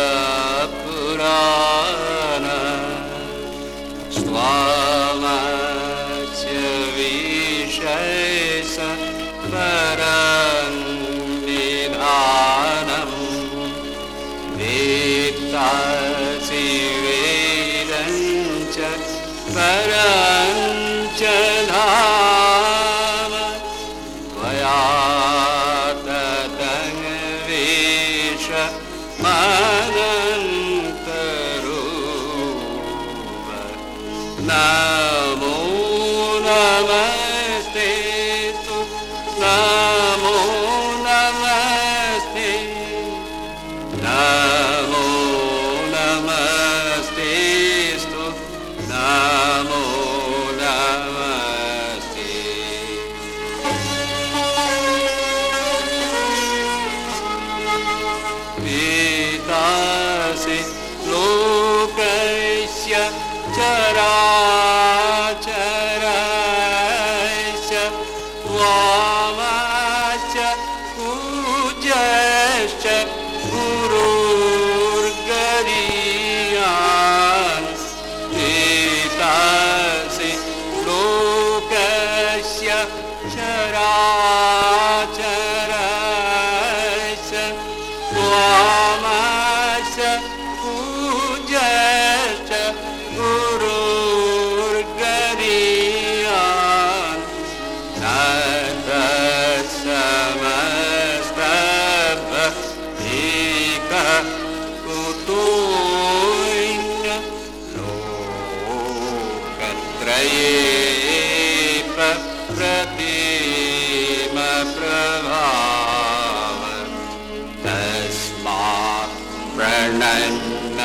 पुरुषपुरा त्वया तदनेष न मो नमस्ते तु वेदासे लोकस्य चराचरस्य चरा पूजश्च कूजस्य परोर्गरियासे लोकस्य चरा रो कत्रये प्रदेमप्रवा तस्मात् प्रणन्न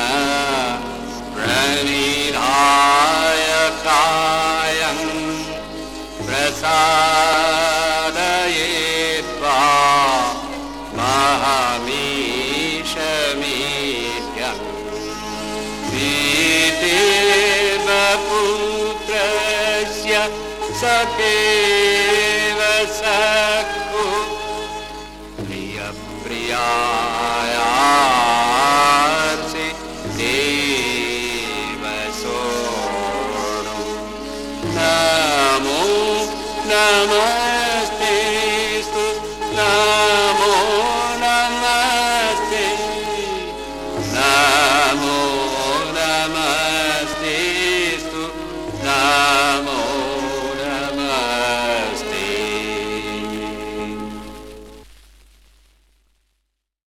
प्रणीरायकाय प्रसा सखे वसु प्रियम् प्रियप्रिया